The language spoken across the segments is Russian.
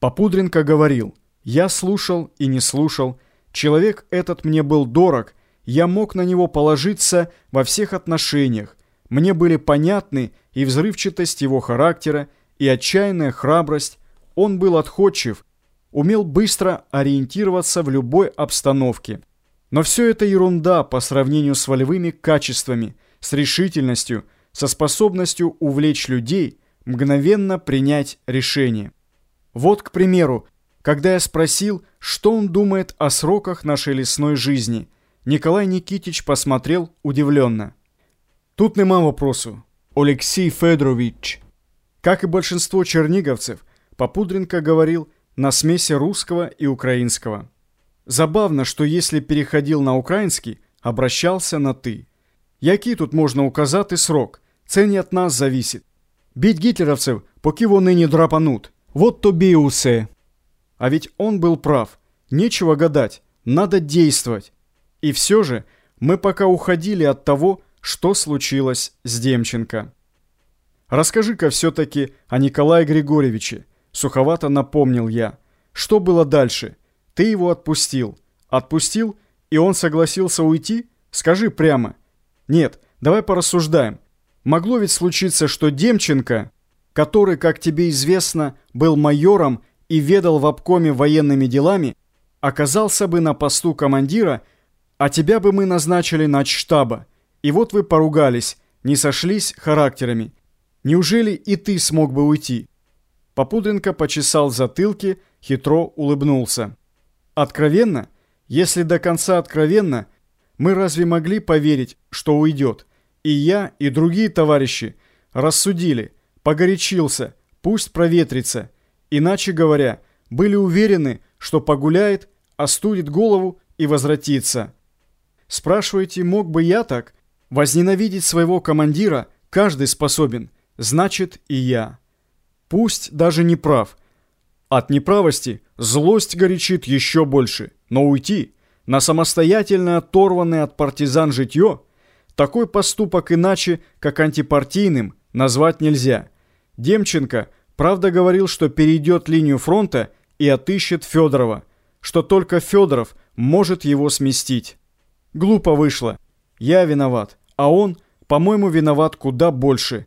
Попудренко говорил, я слушал и не слушал, человек этот мне был дорог, я мог на него положиться во всех отношениях, мне были понятны и взрывчатость его характера, и отчаянная храбрость, он был отходчив, умел быстро ориентироваться в любой обстановке. Но все это ерунда по сравнению с волевыми качествами, с решительностью, со способностью увлечь людей, мгновенно принять решение. Вот, к примеру, когда я спросил, что он думает о сроках нашей лесной жизни, Николай Никитич посмотрел удивленно. Тут нема вопросу. Алексей Федорович. Как и большинство черниговцев, Попудренко говорил на смеси русского и украинского. Забавно, что если переходил на украинский, обращался на «ты». Який тут можна указати срок? Це не від нас зависит. Бить гітлерівців, поки вони не драпанут. Вот тобі и усе. А ведь он был прав. Нечего гадать, надо действовать. И все же мы пока уходили от того, что случилось с Демченко. Расскажи-ка все-таки о Николае Григорьевиче. Суховато напомнил я. Что было дальше? Ты его отпустил. Отпустил, и он согласился уйти? Скажи прямо. Нет, давай порассуждаем. Могло ведь случиться, что Демченко, который, как тебе известно, был майором и ведал в обкоме военными делами, оказался бы на посту командира, а тебя бы мы назначили на штаба. И вот вы поругались, не сошлись характерами. Неужели и ты смог бы уйти?» Попудренко почесал затылки, хитро улыбнулся. «Откровенно? Если до конца откровенно, мы разве могли поверить, что уйдет? И я, и другие товарищи рассудили, погорячился, пусть проветрится. Иначе говоря, были уверены, что погуляет, остудит голову и возвратится. Спрашиваете, мог бы я так?» Возненавидеть своего командира каждый способен, значит и я. Пусть даже не прав. От неправости злость горячит еще больше, но уйти на самостоятельно оторванное от партизан житье такой поступок иначе, как антипартийным, назвать нельзя. Демченко, правда, говорил, что перейдет линию фронта и отыщет Федорова, что только Федоров может его сместить. Глупо вышло. Я виноват а он, по-моему, виноват куда больше.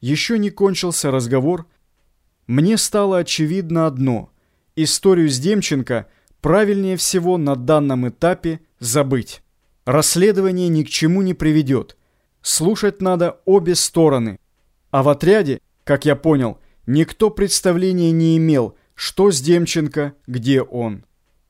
Еще не кончился разговор. Мне стало очевидно одно. Историю с Демченко правильнее всего на данном этапе забыть. Расследование ни к чему не приведет. Слушать надо обе стороны. А в отряде, как я понял, никто представления не имел, что с Демченко, где он.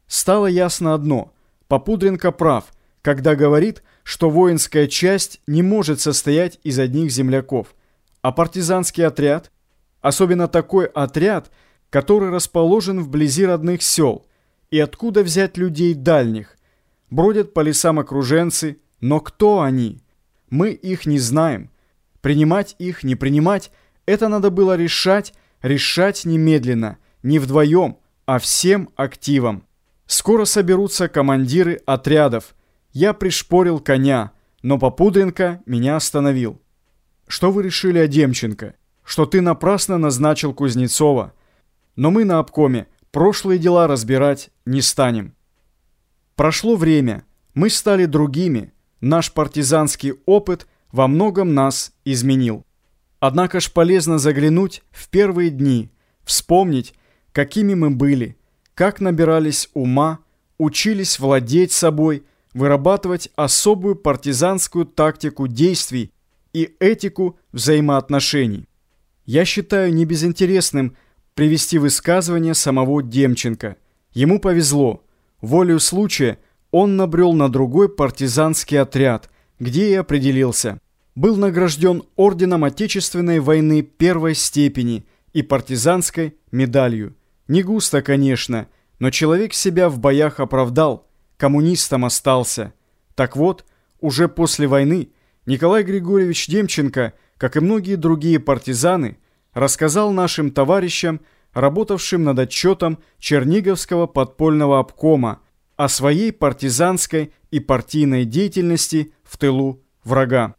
Стало ясно одно. Попудренко прав, когда говорит, что воинская часть не может состоять из одних земляков, а партизанский отряд, особенно такой отряд, который расположен вблизи родных сел, и откуда взять людей дальних. Бродят по лесам окруженцы, но кто они? Мы их не знаем. Принимать их, не принимать, это надо было решать, решать немедленно, не вдвоем, а всем активом. Скоро соберутся командиры отрядов – я пришпорил коня, но Попудренко меня остановил. «Что вы решили о Демченко? Что ты напрасно назначил Кузнецова? Но мы на обкоме прошлые дела разбирать не станем». Прошло время, мы стали другими, наш партизанский опыт во многом нас изменил. Однако ж полезно заглянуть в первые дни, вспомнить, какими мы были, как набирались ума, учились владеть собой – вырабатывать особую партизанскую тактику действий и этику взаимоотношений. Я считаю небезынтересным привести высказывание самого Демченко. Ему повезло. Волею случая он набрел на другой партизанский отряд, где и определился. Был награжден орденом Отечественной войны первой степени и партизанской медалью. Не густо, конечно, но человек себя в боях оправдал – коммунистом остался. Так вот, уже после войны Николай Григорьевич Демченко, как и многие другие партизаны, рассказал нашим товарищам, работавшим над отчетом Черниговского подпольного обкома, о своей партизанской и партийной деятельности в тылу врага.